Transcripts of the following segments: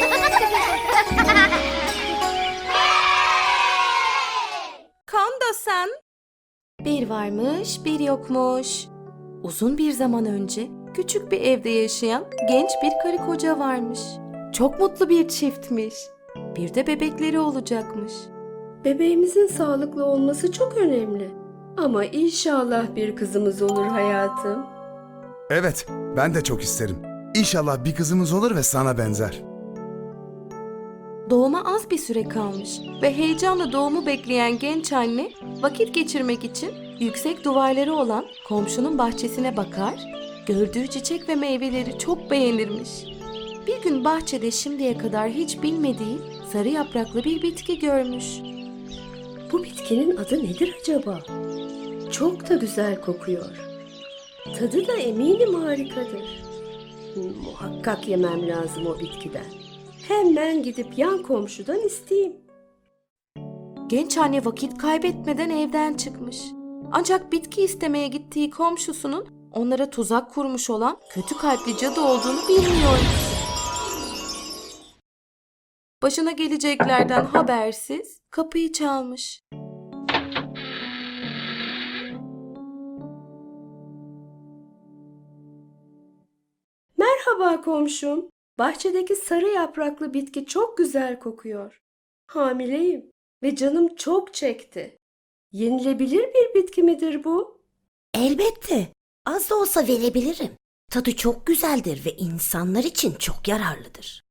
Kondo-san. Bir varmış, bir yokmuş. Uzun bir zaman önce küçük bir evde yaşayan genç bir karı koca varmış. Çok mutlu bir çiftmiş. Bir de bebekleri olacakmış. Bebeğimizin sağlıklı olması çok önemli. Ama inşallah bir kızımız olur hayatım. Evet, ben de çok isterim. İnşallah bir kızımız olur ve sana benzer. Doğuma az bir süre kalmış ve heyecanla doğumu bekleyen genç anne vakit geçirmek için yüksek duvarları olan komşunun bahçesine bakar, gördüğü çiçek ve meyveleri çok beğenirmiş. Bir gün bahçede şimdiye kadar hiç bilmediği sarı yapraklı bir bitki görmüş. Bu bitkinin adı nedir acaba? Çok da güzel kokuyor. Tadı da eminim harikadır. Muhakkak yemem lazım o bitkiden. Hemen gidip yan komşudan isteyeyim. Genç anne vakit kaybetmeden evden çıkmış. Ancak bitki istemeye gittiği komşusunun onlara tuzak kurmuş olan kötü kalpli cadı olduğunu bilmiyormuş. Başına geleceklerden habersiz kapıyı çalmış. Merhaba komşum. Bahçedeki sarı yapraklı bitki çok güzel kokuyor. Hamileyim ve canım çok çekti. Yenilebilir bir bitki midir bu? Elbette. Az da olsa verebilirim. Tadı çok güzeldir ve insanlar için çok yararlıdır.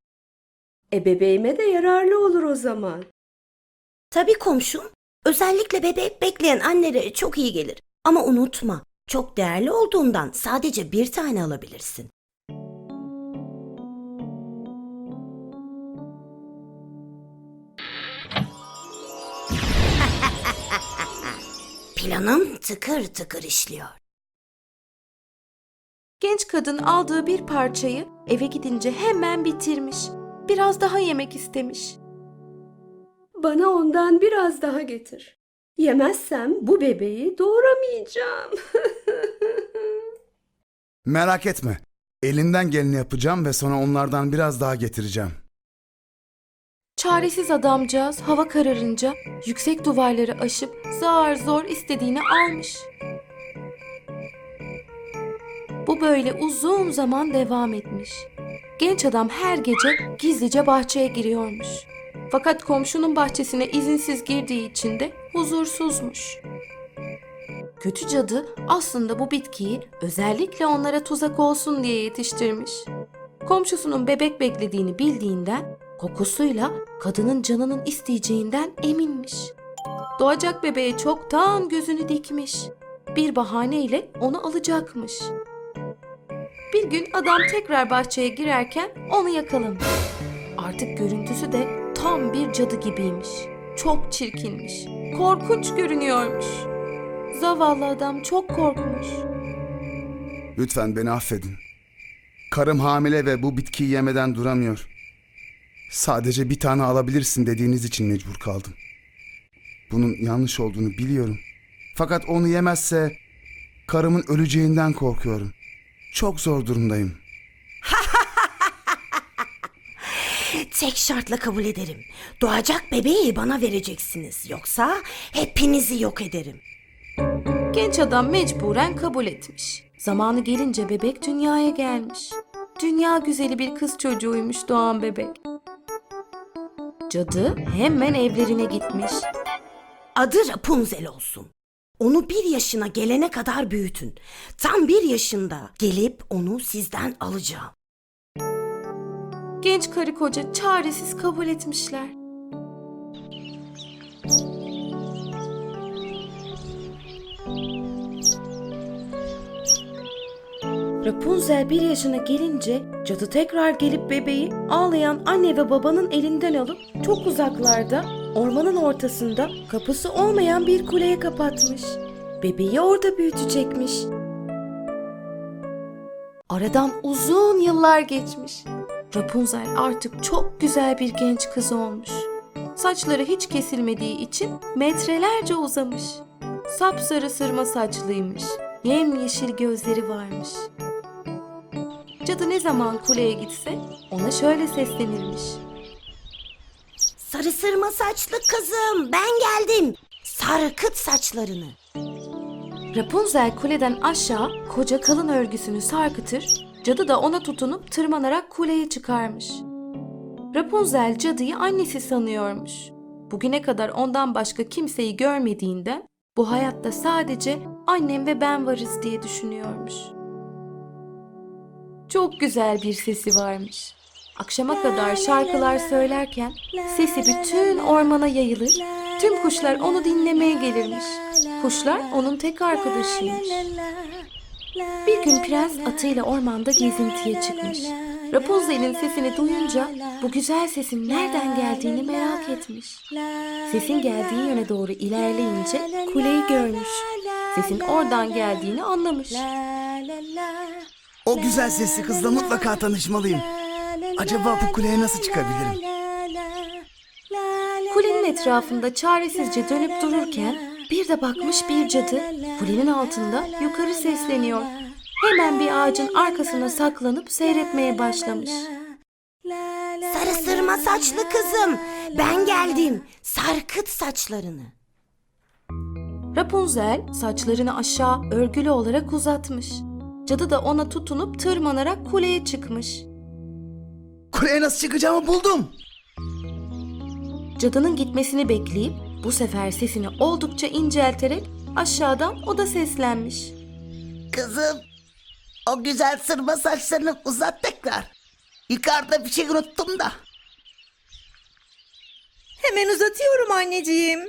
E bebeğime de yararlı olur o zaman. Tabii komşum, özellikle bebek bekleyen annelere çok iyi gelir. Ama unutma, çok değerli olduğundan sadece bir tane alabilirsin. Planım tıkır tıkır işliyor. Genç kadın aldığı bir parçayı eve gidince hemen bitirmiş. Biraz daha yemek istemiş. Bana ondan biraz daha getir. Yemezsem bu bebeği doğuramayacağım. Merak etme. Elinden geleni yapacağım ve sana onlardan biraz daha getireceğim. Çaresiz adamcağız hava kararınca yüksek duvarları aşıp zar zor istediğini almış. Bu böyle uzun zaman devam etmiş. Genç adam her gece gizlice bahçeye giriyormuş. Fakat komşunun bahçesine izinsiz girdiği için de huzursuzmuş. Kötü cadı aslında bu bitkiyi özellikle onlara tuzak olsun diye yetiştirmiş. Komşusunun bebek beklediğini bildiğinden kokusuyla kadının canının isteyeceğinden eminmiş. Doğacak bebeğe çoktan gözünü dikmiş. Bir bahaneyle onu alacakmış. Bir gün adam tekrar bahçeye girerken onu yakalamış. Artık görüntüsü de tam bir cadı gibiymiş. Çok çirkinmiş. Korkunç görünüyormuş. Zavallı adam çok korkmuş. Lütfen beni affedin. Karım hamile ve bu bitkiyi yemeden duramıyor. Sadece bir tane alabilirsin dediğiniz için mecbur kaldım. Bunun yanlış olduğunu biliyorum. Fakat onu yemezse karımın öleceğinden korkuyorum. Çok zor durumdayım. Tek şartla kabul ederim. Doğacak bebeği bana vereceksiniz. Yoksa hepinizi yok ederim. Genç adam mecburen kabul etmiş. Zamanı gelince bebek dünyaya gelmiş. Dünya güzeli bir kız çocuğuymuş doğan bebek. Cadı hemen evlerine gitmiş. Adı Rapunzel olsun. Onu bir yaşına gelene kadar büyütün. Tam bir yaşında gelip onu sizden alacağım. Genç karı koca çaresiz kabul etmişler. Rapunzel bir yaşına gelince cadı tekrar gelip bebeği ağlayan anne ve babanın elinden alıp çok uzaklarda ormanın ortasında kapısı olmayan bir kuleye kapatmış. Bebeği orada büyütecekmiş. Aradan uzun yıllar geçmiş. Rapunzel artık çok güzel bir genç kız olmuş. Saçları hiç kesilmediği için metrelerce uzamış. Sapsarı sırma saçlıymış. Yemyeşil gözleri varmış. Cadı ne zaman kuleye gitse ona şöyle seslenirmiş. Sarı sırma saçlı kızım ben geldim. Sarkıt saçlarını. Rapunzel kuleden aşağı koca kalın örgüsünü sarkıtır, cadı da ona tutunup tırmanarak kuleye çıkarmış. Rapunzel cadıyı annesi sanıyormuş. Bugüne kadar ondan başka kimseyi görmediğinden bu hayatta sadece annem ve ben varız diye düşünüyormuş. Çok güzel bir sesi varmış. Akşama kadar şarkılar söylerken sesi bütün ormana yayılır, tüm kuşlar onu dinlemeye gelirmiş. Kuşlar onun tek arkadaşıymış. Bir gün prens atıyla ormanda gezintiye çıkmış. Rapunzel'in sesini duyunca bu güzel sesin nereden geldiğini merak etmiş. Sesin geldiği yöne doğru ilerleyince kuleyi görmüş. Sesin oradan geldiğini anlamış. O güzel sesli kızla mutlaka tanışmalıyım. Acaba bu kuleye nasıl çıkabilirim? Kulenin etrafında çaresizce dönüp dururken bir de bakmış bir cadı kulenin altında yukarı sesleniyor. Hemen bir ağacın arkasına saklanıp seyretmeye başlamış. Sarı sırma saçlı kızım ben geldim. Sarkıt saçlarını. Rapunzel saçlarını aşağı örgülü olarak uzatmış. Cadı da ona tutunup tırmanarak kuleye çıkmış. Kuleye nasıl çıkacağımı buldum. Cadının gitmesini bekleyip bu sefer sesini oldukça incelterek aşağıdan o da seslenmiş. Kızım, o güzel sırma saçlarını uzat tekrar. Yukarıda bir şey unuttum da. Hemen uzatıyorum anneciğim.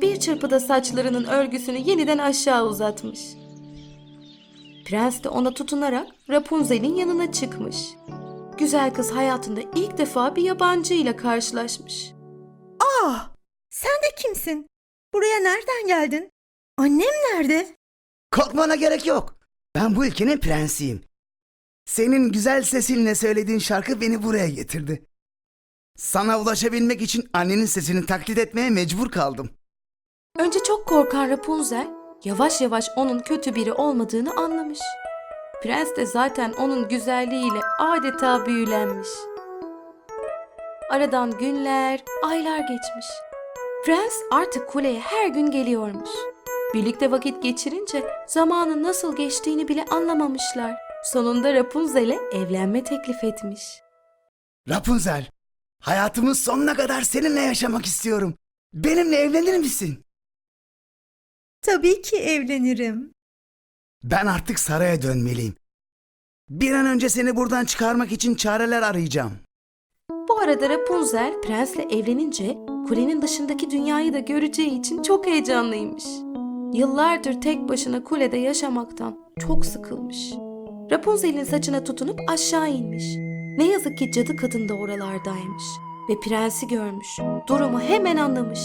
Bir çırpıda saçlarının örgüsünü yeniden aşağı uzatmış. Prens de ona tutunarak Rapunzel'in yanına çıkmış. Güzel kız hayatında ilk defa bir yabancı ile karşılaşmış. Ah, sen de kimsin? Buraya nereden geldin? Annem nerede? Korkmana gerek yok. Ben bu ülkenin prensiyim. Senin güzel sesinle söylediğin şarkı beni buraya getirdi. Sana ulaşabilmek için annenin sesini taklit etmeye mecbur kaldım. Önce çok korkan Rapunzel yavaş yavaş onun kötü biri olmadığını anlamış. Prens de zaten onun güzelliğiyle adeta büyülenmiş. Aradan günler, aylar geçmiş. Prens artık kuleye her gün geliyormuş. Birlikte vakit geçirince zamanın nasıl geçtiğini bile anlamamışlar. Sonunda Rapunzel'e evlenme teklif etmiş. Rapunzel, hayatımın sonuna kadar seninle yaşamak istiyorum. Benimle evlenir misin? Tabii ki evlenirim. Ben artık saraya dönmeliyim. Bir an önce seni buradan çıkarmak için çareler arayacağım. Bu arada Rapunzel prensle evlenince kulenin dışındaki dünyayı da göreceği için çok heyecanlıymış. Yıllardır tek başına kulede yaşamaktan çok sıkılmış. Rapunzel'in saçına tutunup aşağı inmiş. Ne yazık ki cadı kadın da oralardaymış ve prensi görmüş. Durumu hemen anlamış.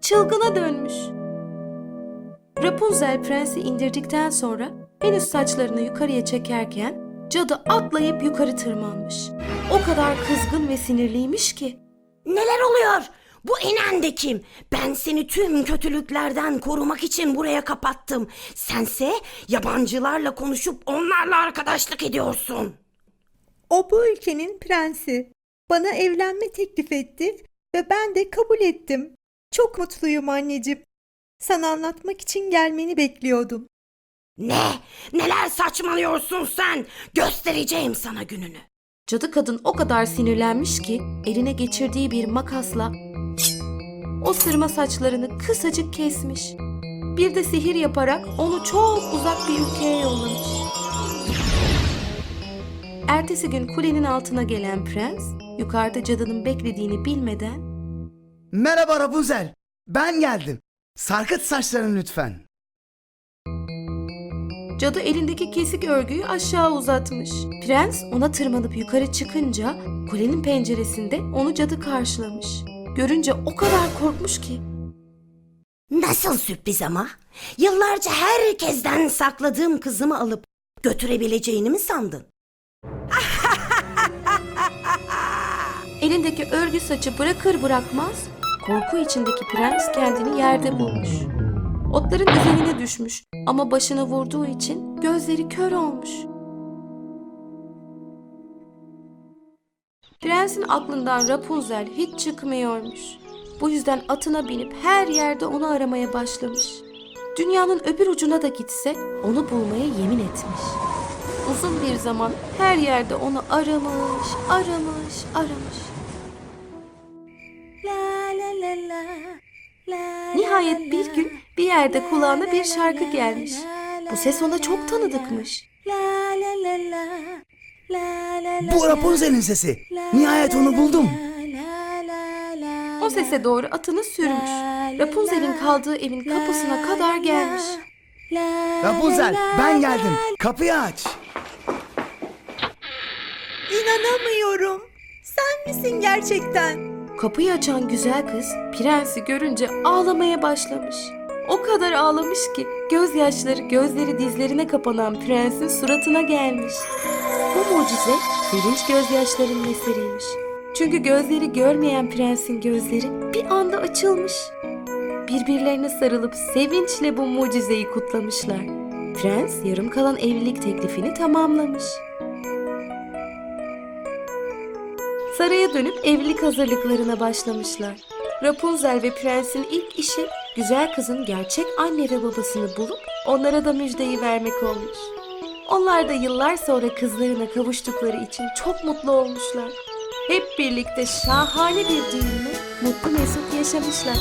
Çılgına dönmüş. Rapunzel prensi indirdikten sonra henüz saçlarını yukarıya çekerken cadı atlayıp yukarı tırmanmış. O kadar kızgın ve sinirliymiş ki Neler oluyor? Bu inen de kim? Ben seni tüm kötülüklerden korumak için buraya kapattım. Sense yabancılarla konuşup onlarla arkadaşlık ediyorsun. O bu ülkenin prensi. Bana evlenme teklif etti ve ben de kabul ettim. Çok mutluyum anneciğim. Sana anlatmak için gelmeni bekliyordum. Ne? Neler saçmalıyorsun sen? Göstereceğim sana gününü. cadı kadın o kadar sinirlenmiş ki eline geçirdiği bir makasla o sırma saçlarını kısacık kesmiş. Bir de sihir yaparak onu çok uzak bir ülkeye yollamış. Ertesi gün kulenin altına gelen prens, yukarıda cadının beklediğini bilmeden Merhaba Rapunzel. Ben geldim. Sarkıt saçlarını lütfen. Cadı elindeki kesik örgüyü aşağı uzatmış. Prens ona tırmanıp yukarı çıkınca kulenin penceresinde onu cadı karşılamış. Görünce o kadar korkmuş ki Nasıl sürpriz ama? Yıllarca herkesten sakladığım kızımı alıp götürebileceğini mi sandın? elindeki örgü saçı bırakır bırakmaz korku içindeki prens kendini yerde bulmuş. Otların üzerine düşmüş ama başına vurduğu için gözleri kör olmuş. Prensin aklından Rapunzel hiç çıkmıyormuş. Bu yüzden atına binip her yerde onu aramaya başlamış. Dünyanın öbür ucuna da gitse onu bulmaya yemin etmiş. Uzun bir zaman her yerde onu aramış, aramış, aramış. Nihayet bir gün bir yerde kulağına bir şarkı gelmiş. Bu ses ona çok tanıdıkmış. Bu Rapunzel'in sesi. Nihayet onu buldum. O sese doğru atını sürmüş. Rapunzel'in kaldığı evin kapısına kadar gelmiş. Rapunzel ben geldim. Kapıyı aç. İnanamıyorum. Sen misin gerçekten? Kapıyı açan güzel kız prensi görünce ağlamaya başlamış. O kadar ağlamış ki gözyaşları gözleri dizlerine kapanan prensin suratına gelmiş. Bu mucize sevinç gözyaşlarının eseriymiş. Çünkü gözleri görmeyen prensin gözleri bir anda açılmış. Birbirlerine sarılıp sevinçle bu mucizeyi kutlamışlar. Prens yarım kalan evlilik teklifini tamamlamış. Saraya dönüp evlilik hazırlıklarına başlamışlar. Rapunzel ve prensin ilk işi güzel kızın gerçek anne ve babasını bulup onlara da müjdeyi vermek olmuş. Onlar da yıllar sonra kızlarına kavuştukları için çok mutlu olmuşlar. Hep birlikte şahane bir düğünü mutlu mesut yaşamışlar.